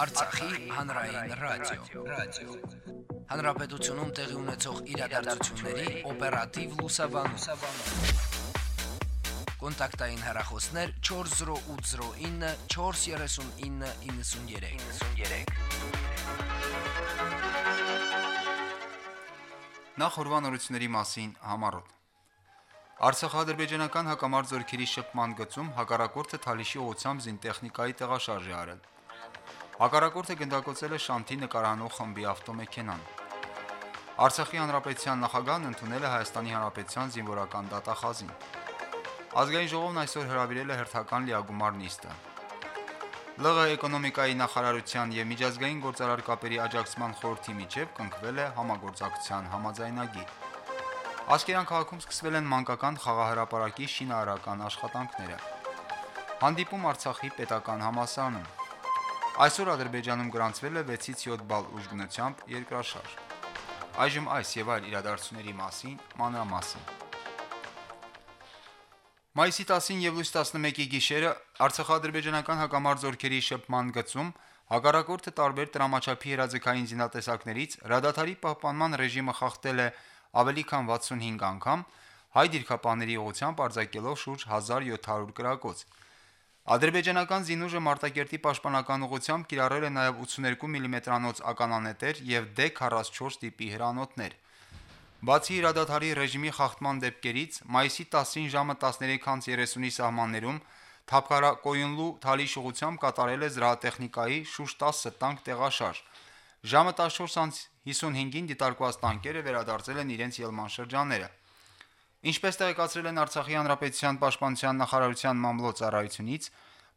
Արցախի հանրային ռադիո, ռադիո։ Հանրապետությունում տեղի ունեցող իրադարձությունների օպերատիվ լուսաբանում։ Կոնտակտային հեռախոսներ 40809 43993։ 93։ Նախ ուրվանորությունների մասին համառոտ։ Արցախ-ադրբեջանական հակամարտ զորքերի շփման գծում հակառակորդը Թալիշի ուղությամբ զինտեխնիկայի տեղաշարժ է արել։ Հակառակորդը գնդակոծել է Շանթի նկարանող խմբի ավտոմեքենան։ Արցախի հանրապետության նախագահն ընդունել է Հայաստանի հանրապետության զինվորական դատախազին։ Ազգային ժողովն այսօր հրավիրել է հերթական լիագումար նիստը։ ԼՂ էկոնոմիկայի նախարարության եւ միջազգային գործարար կապերի աջակցման խորհրդի միջև կնքվել է համագործակցության համաձայնագիր։ Ասկերան քաղաքում սկսվել են մանկական խաղահրապարակի շինարարական աշխատանքները։ Հանդիպում Արցախի պետական համալսարանում։ Այսօր Ադրբեջանում գրանցվել է 6-ից 7 բալ ուժգնությամբ երկրաշարժ։ Այժմ այս եւ այլ իրադարձությունների մասին մանրամասն։ Մայիսի 10-ին եւ լույս 11-ի գիշերը Արցախա-ադրբեջանական հակամարտ զորքերի շփման գծում հակառակորդը տարբեր տրամաչափի հրաձգային զինատեսակներից ռադաթարի պահպանման ռեժիմը խախտել է ավելի քան 65 անգամ, հայ դիրքապաների ուղությամբ արձակելով շուրջ 1700 կրակոց։ Ադրբեջանական զինուժը Մարտակերտի պաշտպանական ուղությամբ կիրառել է նաև 82 մմ-անոց mm ականանետեր եւ D44 տիպի հրանոթներ։ Բացի իրադադարի ռեժիմի խախտման դեպքերից, մայիսի 10-ին ժամը 13:30-ի սահմաններում Թափկարակոյունլու Թալիշ ուղությամբ կատարել է զրահատեխնիկայի շուրջ 10 տանկ տեղաշարժ։ Ժամը 14:55-ին դիտարկված տանկերը վերադարձել են իրենց ելման շրջանները։ Ինչպես տեղեկացրել են Արցախի հանրապետության պաշտպանության նախարարության մամլոյցարայությունից,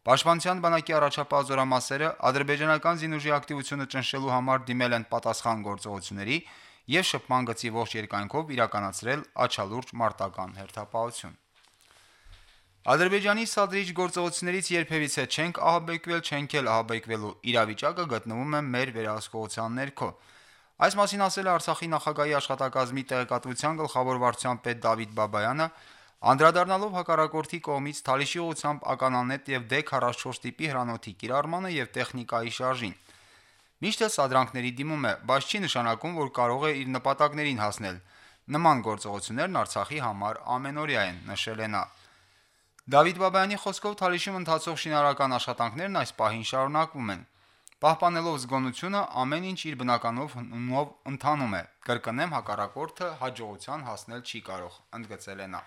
Պաշտպանության բանակի առաջապահ զորամասերը ադրբեջանական զինուժի ակտիվությունը ճնշելու համար դիմել են պատասխան գործողությունների եւ շփման գծի ողջ երկայնքով իրականացրել աչալուրջ մարտական հերթապահություն։ Ադրբեջանի սադրիչ գործողություններից երբևիցե չենք ահաբեկվել, չենք էլ ահաբեկվելու իրավիճակը գտնվում է մեր վերահսկողության ներքո։ Այս մասին ասել է Արցախի նախագահի աշխատակազմի տեղեկատվության գլխավոր վարչության պետ Դավիթ Բաբայանը, անդրադառնալով հակառակորդի կողմից Թալիշի ուղությամբ ականանետ եւ D44 տիպի հրանոթի կիրառմանը եւ տեխնիկայի շարժին։ Միշտ սադրանքների դիմում է, բայց չի նշանակում, որ կարող է իր նպատակներին հասնել։ Նման գործողություններն Արցախի համար ամենօրյա են, նշել է նա։ Դավիթ Բաբայանի խոսքով Թալիշում ընթացող շինարարական աշխատանքներն այս պահին շարունակվում են։ Պահպանելով զգոնությունը ամեն ինչ իր բնականով հնումով ընթանում է։ Կրկնեմ հակառակորդը հաջողության հասնել չի կարող, ընդգծել է նա։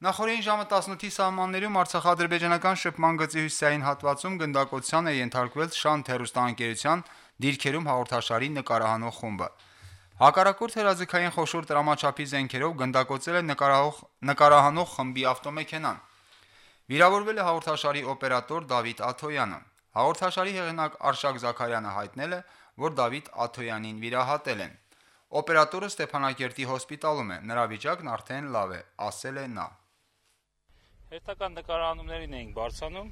Նախորդին ժամը 18-ի սահմաններում Արցախ-ադրբեջանական շփման գծի հյուսիսային հատվածում գնդակոծության է ենթարկվել Շանթ հերոստանգերության դիրքերում հաղորդաշարի նկարահանող խումբը։ Հակառակորդ հրաձգային խոշոր տրամաչափի զենքերով գնդակոծել է նկարահող նկարահանող խմբի ավտոմեքենան։ Վիրավորվել է հաղորդաշարի օպերատոր Դավիթ Աթոյանը։ Հաղորդաշարի հեղինակ Արշակ Զաքարյանը հայտնել է, որ Դավիթ Աթոյանին վիրահատել են։ Օպերատորը Ստեփանակերտի հոսպիտալում է, նրա վիճակն արդեն լավ է, ասել է նա։ Հերթական նկարահանումներին էինք բարձանում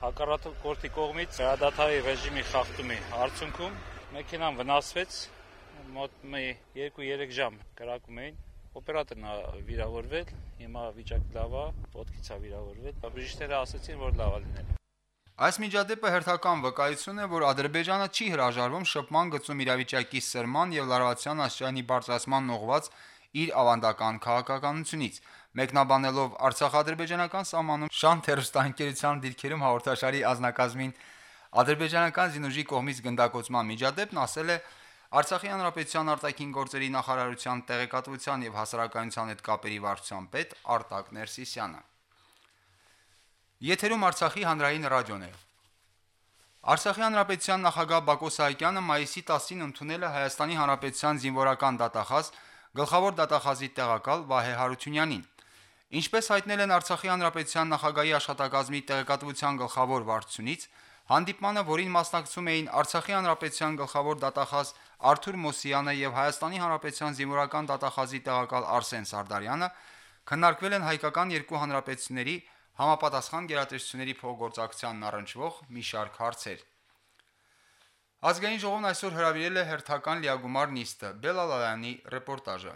հակառակորդի կողմից հրադադարի ռեժիմի խախտումի արդյունքում մեքենան վնասվեց մոտ 2-3 ժամ կրակում էին օպերատորն է վիրավորվել, հիմա վիճակը լավ է, ոտքից է վիրավորվել։ Բժիշկները ասացին, որ լավ է լինել։ Այս միջադեպը հերթական վկայություն է, որ Ադրբեջանը չի հրաժարվում շփման գծում իրավիճակի սրման եւ լարվածության աշխարհի բարձրացման ուղված իր ավանդական քաղաքականությունից։ Մեկնաբանելով Արցախ-ադրբեջանական սահմանում Շան թերստանկերության դիրքերում հաղորդաշարի ազնագազմին ադրբեջանական զինուժի կողմից գնդակոծման միջադեպն ասել է. Արցախի հանրապետության արտաքին գործերի նախարարության տեղեկատվության եւ հասարակայնության հետ կապերի վարչության պետ Արտակ Ներսիսյանը։ Եթերում Արցախի հանրային ռադիոն է։ Արցախի հանրապետության նախագահ Բակո Սահակյանը մայիսի 10-ին ընդունել է Հայաստանի հանրապետության զինվորական դատախազ գլխավոր դատախազի տեղակալ Վահե Հարությունյանին։ Ինչպես հայտնել են Արցախի հանրապետության նախագահի աշխատակազմի տեղեկատվության գլխավոր վարչությունից, Հանդիպմանը, որին մասնակցում էին Արցախի հանրապետության գլխավոր դատախազ Արթուր Մոսյանը եւ Հայաստանի հանրապետության զինվորական դատախազի տեղակալ Արսեն Սարդարյանը, քննարկվել են հայկական երկու հանրապետությունների համապատասխան գերատեսչությունների փոխգործակցությանն առնչվող մի շարք հարցեր։ Ազգային ժողովն այսօր հրավիրել է հերթական լիագումար նիստը։ Բելալալյանի ռեպորտաժը։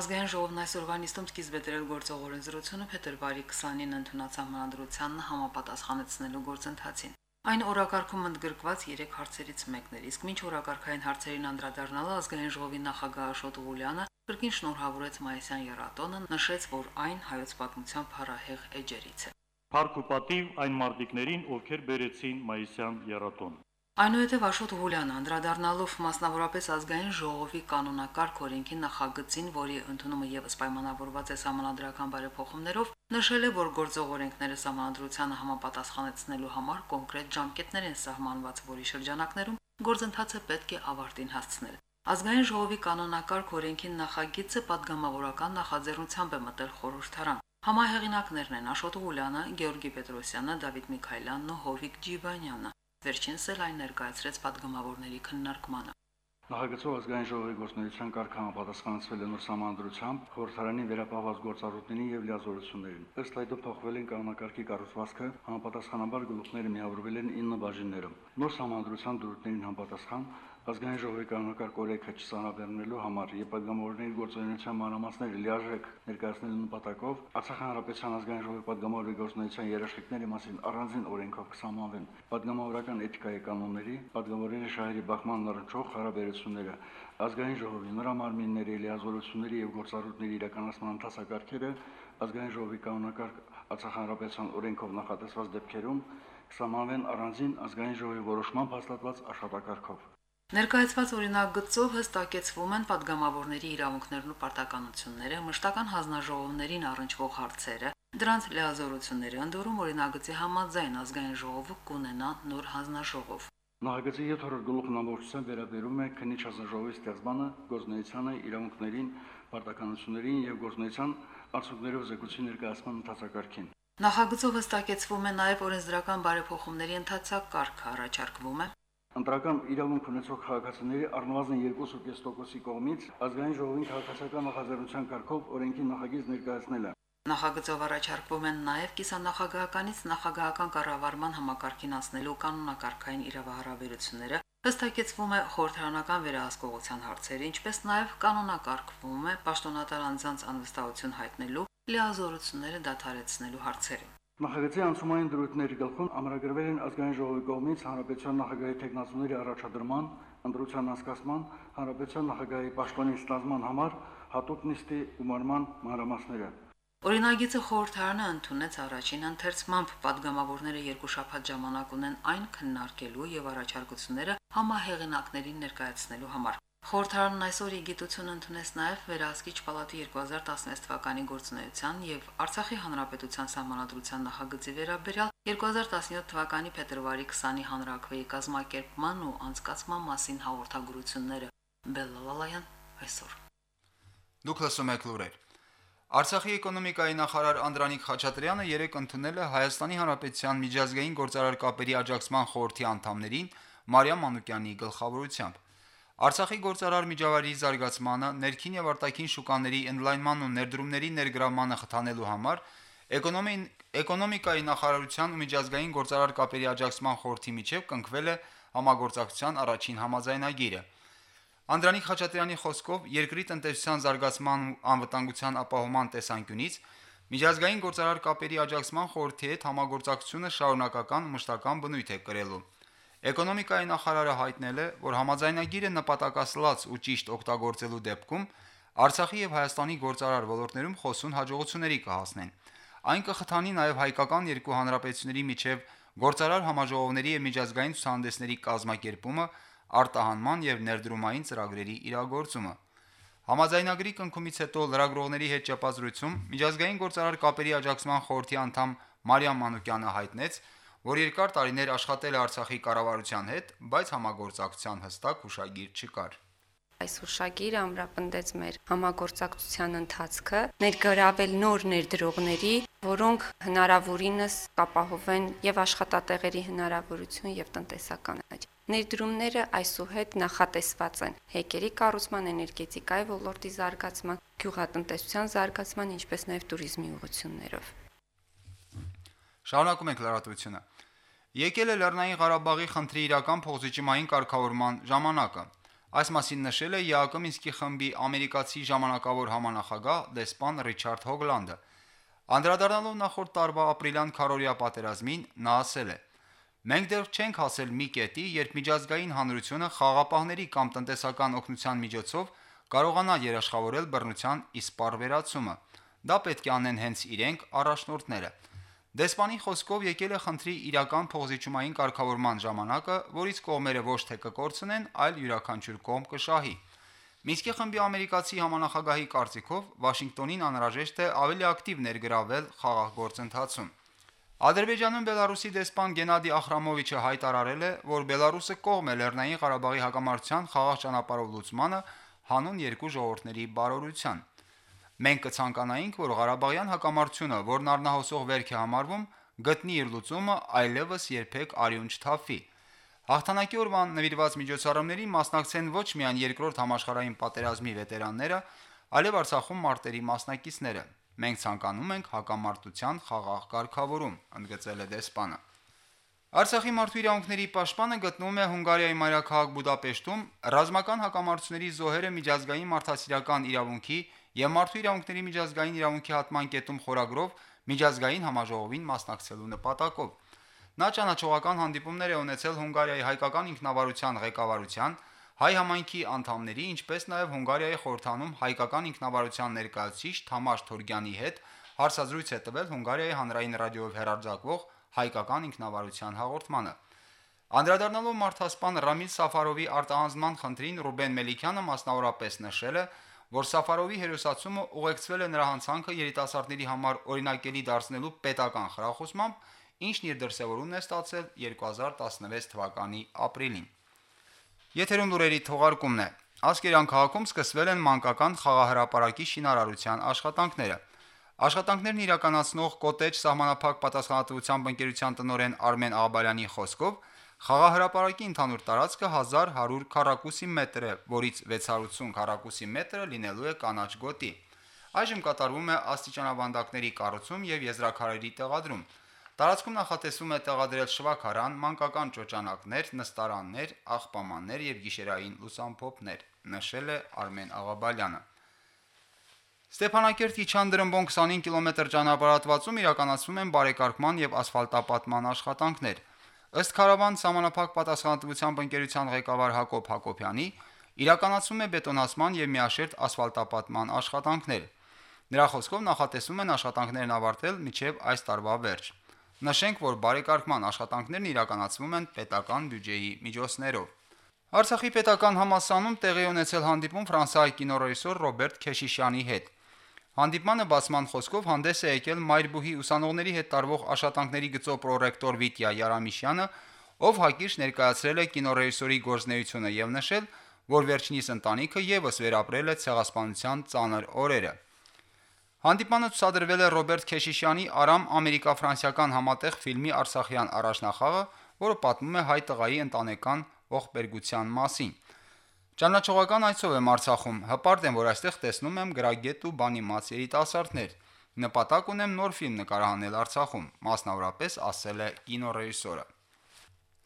Ազգային ժողովն այսօրվա նիստում սկիզբ է դրել գործողորեն զրուցումը փետրվարի 20-ին ընդունած համանդրությանն համապատասխանեցնելու գործընթացին։ Այն օրակարգում ընդգրկված 3 հարցերից մեկն էր, իսկ մինչ օրակարգային հարցերին անդրադառնալը ազգային ժողովի նախագահ Աշոտ Ղուլյանը կրկին շնորհավորեց Մայիսյան երաթոնը, նշեց, որ այն հայոց պատմության փառահեղ էջերից է։ Փառք ու պատիվ այն մարտիկներին, ովքեր բերեցին Մայիսյան երաթոն։ Այնուհետև Աշոտ Ղուլյանը անդրադառնալով մասնավորապես ազգային ժողովի կանոնակարգ օրենքի նախագծին, որի ընդունումը եւս պայմանավորված է համանդրական բարեփոխումներով, նշել է, որ գործող օրենքները համանդրությանը համապատասխանեցնելու համար կոնկրետ ժամկետներ են սահմանված, որի շրջանակներում գործընթացը պետք է ավարտին հասցնել։ Ազգային ժողովի կանոնակարգ օրենքի նախագիծը падգամավորական նախաձեռնությամբ է մտել խորհրդարան։ Համահեղինակներն են Աշոտ Ղուլյանը, Գեորգի Պետրոսյանը, Դավիթ Միքայելյանն ու Հովիկ Ջիբանյանը։ Վերջինս էլ այն ներկայացրեց падգամավորների քննարկմանը։ Նախագծով ազգային ժողովի գործունեության կարգը համապատասխանացվել է նոր համանդրությամբ խորհրդարանի վերապահված գործառույթներին եւ լիազորություններին։ Ըստ այդու փոխվել են կանոնակարգի կառուցվածքը, համապատասխանաբար գլուխները միավորվել են 9 բաժիններով։ Նոր համանդրության դրույթներին համապատասխան ազգային ժողովի կանոնակարգ օրենքը չծանրաբեռնելու համար ԵՊԳՄ-ների գործունեության մանրամասները լիարժեք ներկայացնելու նպատակով Արցախ Հանրապետության ազգային ժողովի պատգամավորի գործունեության երաշխիքների մասին առանձին օրենքով կսահմանվեն պատգամավորական էթիկայի կանոնների, պատգամավորների շահերի բախման առնչող հարաբերությունները, ազգային ժողովի նրա մարմինների լիազորությունների եւ գործառույթների իրականացման ընթացակարգերը, ազգային ժողովի կանոնակարգ Արցախ Հանրապետության օրենքով նախատեսված դեպքերում սահմանվեն առանձին ազգային ժողովի որոշմամբ հաստատված աշխատակարգով։ Ներկայացված օրինակ գծով հստակեցվում են падգամավորների իրավունքներն ու պարտականությունները, մշտական հանձնաժողովներին առնչվող հարցերը, դրանց լիազորությունները ընդորում օրինագծի համաձայն ազգային ժողովը կունենա նոր հանձնաժողով։ Նախագծի 7-րդ գլուխնամորցության վերաբերում է քննիչ հանձնաժողովի ստեղծմանը, գործնեությանը, իրավունքներին, պարտականություններին եւ գործնեության արդյունքներով զեկուցի ներկայացման ընթացակարգին։ Նախագծով հստակեցվում է նաեւ օրենսդրական բարեփոխումների ընթացակարգը, առաջարկվում է ընտրական իրավունք ունեցող քաղաքացիների առնվազն 2.5%-ի կողմից ազգային ժողովին քաղաքացիական նախաձեռնության կարգով օրենքի նախագիծ ներկայացնելը։ Նախագծով առաջարկվում են նաև կիսանախագահականից նախագահական կառավարման համակարգին անցնելու կանոնակարգային իրավահարաբերությունները, հստակեցվում է խորհրդարանական վերահսկողության հարցերը, ինչպես նաև կանոնակարգվում է պաշտոնատար անձանց անվստահություն հայտնելու լիազորությունները դադարեցնելու հարցերը։ Նախագծի անցումային դրույթների գլխում ամրագրվել են ազգային ժողովի կողմից հանրապետության նախագահի տեղնացումների առաջադրման, ընդրության անցկացման, հանրապետության նախագահի պաշտոնի ստանձնման համար հատուկ նիստի գումարման մանրամասները։ Օրինագիծը խորհրդարանը ընդունեց առաջին ընթերցմամբ падգամավորները երկու շաբաթ ժամանակ ունեն այն քննարկելու եւ առաջարկությունները համահեղինակներին ներկայացնելու համար։ Խորհրդարանն այսօր իգիտություն ընդունեց նաև Վերահսկիչ պալատի 2016 թվականի գործունեության եւ Արցախի հանրապետության սահմանադրության նախագծի վերաբերյալ 2017 թվականի փետրվարի 20-ի հանրակրվեի կազմակերպման ու անցկացման մասին հաղորդագրությունները։ Բելլալալայան այսօր։ Դուք լսում եք լուրեր։ Արցախի էկոնոմիկայի նախարար Անդրանիկ Խաչատրյանը երեկ ընդունել է Հայաստանի Հանրապետության միջազգային գործարար կապերի աջակցման խորհրդի անդամներին Մարիամ Մանուկյանի գլխավորությամբ։ Արցախի գործարար միջավայրի զարգացմանը, ներքին եւ արտաքին շուկաների ընդլայնման ու ներդրումների ներգրավմանը խթանելու համար էկոնոմին էկոնոմիկայի նախարարության ու միջազգային գործարար կապերի աջակցման խորհրդի միջև կնքվել է համագործակցության առաջին համաձայնագիրը։ Անդրանիկ Խաչատրյանի խոսքով երկրի տնտեսության զարգացման ու անվտանգության ապահովման տեսանկյունից միջազգային գործարար կապերի աջակցման խորհրդի հետ համագործակցությունը շարունակական ու մշտական բնույթ է կրելու։ Էկոնոմիկայի նախարարը հայտնել է, որ համաձայնագիրը նպատակասլաց ու ճիշտ օգտագործելու դեպքում Արցախի եւ Հայաստանի գործարար ոլորտներում խոսուն հաջողությունների կհասնեն։ Այն կխթանի նաև հայկական երկու հանրապետությունների միջև գործարար համաժողովների եւ միջազգային ցուցահանդեսների կազմակերպումը, արտահանման եւ ներդրումային ծրագրերի իրագործումը։ Համաձայնագրի կնքումից հետո լրագրողների հետ ճապազրույցում միջազգային գործարար կապերի աջակցման խորհրդի անդամ Մարիամ Մանուկյանը հայտնեց, որ երկար տարիներ աշխատել է Արցախի կառավարության հետ, բայց համագործակցության հստակ հուշագիր չկար։ Այս հուշագիրը ամրապնդեց մեր համագործակցության ընթացքը, ներգրավել նոր ներդրողների, որոնք հնարավորինս կապահովեն եւ աշխատատեղերի հնարավորություն եւ տնտեսական աճ։ Ներդրումները այսուհետ նախատեսված են հեկերի կառուցման, էներգետիկայի ոլորտի զարգացման, գյուղատնտեսության զարգացման, ինչպես նաեւ туриզմի ուղղություններով։ Շարունակում ենք լրատվությունը։ Եկել է Լեռնային Ղարաբաղի խնդրի իրական փոխզիջումային կարգավորման ժամանակը։ Այս մասին նշել է ԵԱԿ Մինսկի խմբի ամերիկացի ժամանակավոր համանախագահ դեսպան Ռիչարդ Հոգլանդը։ Անդրադառնալով նախորդ տարվա ապրիլյան քարորիա պատերազմին, նա ասել է. Մենք դեռ չենք հասել մի կետի, երբ միջազգային հանրությունը խաղապահների կամ տնտեսական օգնության միջոցով կարողանա երաշխավորել բռնության իսպառ վերացումը։ Դա պետք է անեն հենց իրենք առաջնորդները։ Դեսպանի խոսքով եկել է խնդրի իրական փողզիջումային կարգավորման ժամանակը, որից կողմերը ոչ թե կկորցնեն, այլ յուրաքանչյուր կողմ կշահի։ Մինսկի խմբի ամերիկացի համանախագահի կարծիքով Վաշինգտոնին անհրաժեշտ է ավելի ակտիվ ներգրավել խաղաղ գործընթացում։ Ադրբեջանում Բելարուսի դեսպան Գենադի Ախրամովիչը հայտարարել է, որ Բելարուսը կողմ է Լեռնային Ղարաբաղի հակամարտության խաղաղ ճանապարհով լուծմանը հանուն երկու ժողովուրդների բարօրության։ Մենք կցանկանայինք, որ Ղարաբաղյան հակամարտությունը, որն առնահոսող վերք է համարվում, գտնի իր լուծումը այլևս երբեք արյուն չթափվի։ Հաղթանակի օրվան նվիրված միջոցառումներին մասնակցեն ոչ միայն երկրորդ համաշխարհային պատերազմի վետերանները, այլև Արցախում մարտերի մասնակիցները։ Մենք ցանկանում ենք հակամարտության խաղաղ կարգավորում, ընդգծել է դեսպանը։ Արցախի մարդու իրավունքների պաշտպանը գտնվում է Հունգարիայի մայրաքաղաք Բուդապեշտում ռազմական հակամարտությունների զոհերը միջազգային մարդասիրական իրավունքի եւ մարդու իրավունքների միջազգային իրավունքի հատման կետում խորագրով միջազգային համաժողովին մասնակցելու նպատակով։ Նա ճանաչողական հանդիպումներ է ունեցել Հունգարիայի հայկական ինքնավարության ղեկավարության, հայ համայնքի անդամների, ինչպես նաև Հունգարիայի խորհրդանում հայկական ինքնավարության ներկայացուցիչ Թամաշ Թորգյանի հետ հարցազրույց է տվել Հունգարիայի հանրային ռադիոյով հերարձակվող հայկական ինքնավարության հաղորդմանը։ Անդրադառնալով մարդասպան Ռամիլ Սաֆարովի արտահանձնման խնդրին Ռուբեն Մելիքյանը մասնավորապես նշել է, որ Սաֆարովի հերոսացումը ուղեկցվել է նրա հանցանքը երիտասարդների համար օրինակելի դարձնելու պետական խրախուսմամբ, ինչն իր դրսևորումն է ստացել 2016 թվականի ապրիլին։ Եթերում լուրերի թողարկումն է։ Ասկերան քաղաքում սկսվել են մանկական խաղահրապարակի շինարարության աշխատանքները։ Աշխատանքներն իրականացնող Կոտեջ սահմանափակ պատասխանատվությամբ ընկերության տնօրեն Արմեն Աղաբալյանի խոսքով խաղահրապարակի ընդհանուր տարածքը 1100 քառակուսի մետր է, որից 680 քառակուսի մետրը լինելու է կանաչ գոտի։ Այժմ կատարվում է աստիճանաբանդակների կառուցում եւ եզրակարերի տեղադրում։ Տարածքում նախատեսվում է տեղադրել շվակարան, մանկական ճոճանակներ, նստարաններ, աղբամաններ եւ գիշերային լուսամփոփներ, նշել է Արմեն Աղաբալյանը։ Ստեփանակերտի Չանդրմբոն 25 կիլոմետր ճանապարհատվածում իրականացվում են բարեկարգման եւ ասֆալտապատման աշխատանքներ։ Ըստ Խարավան համանախապակ պատասխանատվությամբ ընկերության ղեկավար Հակոբ Հակոբյանի, իրականացվում է բետոնացման եւ միաշերտ ասֆալտապատման աշխատանքներ։ Նրա խոսքով նախատեսվում են աշխատանքներն ավարտել մինչև այս տարվա վերջ։ Նշենք, որ բարեկարգման աշխատանքներն իրականացվում են պետական բյուջեի միջոցներով։ Արցախի պետական համասանում տեղի ունեցել հանդիպում Ֆրանսիայի կինոռեժիսոր Ռոբերտ Քեշիշյանի հետ։ Հանդիպմանը բացման խոսքով հանդես է եկել Մայրբուհի ուսանողների հետ տարվող աշխատանքների գծով պրոռեկտոր Վիտյա Յարամիշյանը, ով հակիրճ ներկայացրել է կինոռեժիսորի գործնեությունը եւ նշել, որ վերջինիս ընտանիքը եւս վերապրել է ցեղասպանության ծանր օրերը։ Հանդիպանը ցուցադրվել է Ռոբերտ Քեշիշյանի Արամ ամերիկա-ֆրանսիական համատեղ ֆիլմի Արցախյան առաջնախաղը, որը պատմում է հայ տղայի ընտանեկան ողբերգության մասին։ Ճանաչողական այցով եմ Արցախում։ Հպարտ եմ, որ այստեղ տեսնում եմ գրագետ ու բանիմաց երիտասարդներ։ Նպատակ ունեմ նոր ֆիլմ նկարահանել Արցախում, մասնավորապես ասել է կինոռեժիսորը։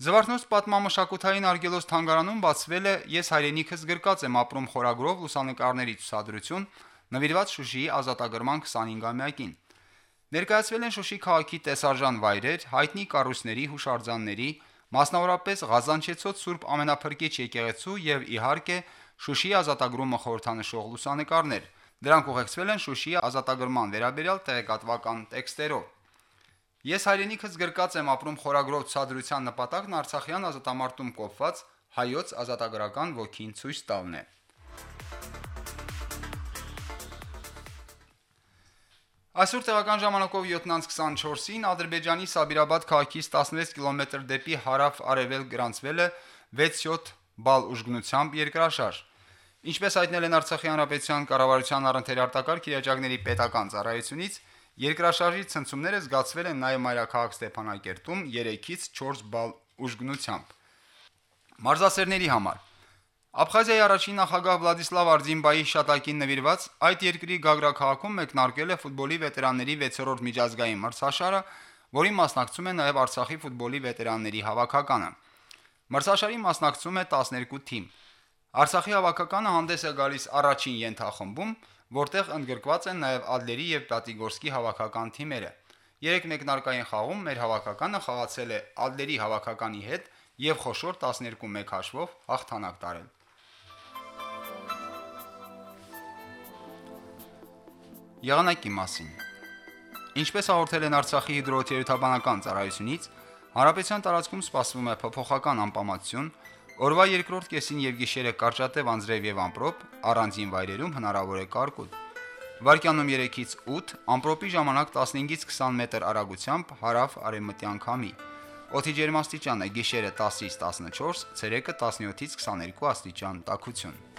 Զվարթնոց պատմամշակութային արգելոց թանգարանում բացվել է Ես հայրենիքս գրկած եմ ապրում խորագրով լուսանկարների ցուցադրություն, նվիրված Շուշիի ազատագրման 25-ամյակին։ Ներկայացվել են Շուշի քաղաքի տեսարժան վայրեր, հայտնի կառույցների, հուշարձանների, Մասնավորապես Ղազանչեցոց Սուրբ Ամենափրկիչ եկեղեցու եւ իհարկե Շուշիի ազատագրումը խորհրդանշող լուսանկարներ։ Դրանք ուղեկցվել են Շուշիի ազատագրման վերաբերյալ տեղեկատվական տեքստերով։ Ես հայրենիքս գրկած եմ ապրում խորագրով ցածրության նպատակն Արցախյան ազատամարտում կոփված հայոց ազատագրական ոգին ցույց տալն է։ Այսօր տեղական ժամանակով 7:24-ին Ադրբեջանի Սաբիրաբադ քաղաքից 16 կիլոմետր դեպի հարավ-արևել գրանցվել է 6-7 բալ ուժգնությամբ երկրաշարժ։ Ինչպես հայտնել են Արցախի հանրապետության կառավարության առընթերարտակարգ իրավիճակների պետական ծառայությունից, երկրաշարժի ցնցումները զգացվել են նաև մայրաքաղաք Ստեփանակերտում 3-ից 4 բալ ուժգնությամբ։ Մարզասերների համար Աբխազիայի առաջին նախագահ Վլադիսլավ Արձինբայի շտակին նվիրված այդ երկրի Գագրա քաղաքում մեկնարկել է ֆուտբոլի վետերանների 6-րդ միջազգային մրցաշարը, որին մասնակցում է նաև Արցախի ֆուտբոլի վետերանների հավաքականը։ Մրցաշարին մասնակցում է 12 թիմ։ Արցախի հավաքականը հանդես է գալիս առաջին ենթախմբում, որտեղ ընդգրկված են նաև Ադլերի եւ Պրատիգորսկի հավաքական թիմերը։ Երեք մեկնարկային խաղում մեր հավաքականը խաղացել է Ալդերի հավաքականի հետ եւ խոշոր 12-1 հաշվով հաղթանակ տարել։ Եղանակի մասին Ինչպես հաղորդել են Արցախի հիդրոթերապևտաբանական ծառայությունից, հարաբեցյան տարածքում սպասվում է փոփոխական անպամատություն, օրվա երկրորդ կեսին եւ գիշերը կարճատև անձրև եւ ամպրոպ, առանձին վայրերում հնարավոր է կարկուտ։ Վարկյանում 3-ից 8, ամպրոպի ժամանակ 15-ից 20 մետր արագությամբ հարավ արևմտյան քամի։ Օդի ջերմաստիճանը գիշերը 10-ից 14, ցերեկը 17-ից 22 աստիճան տաքություն։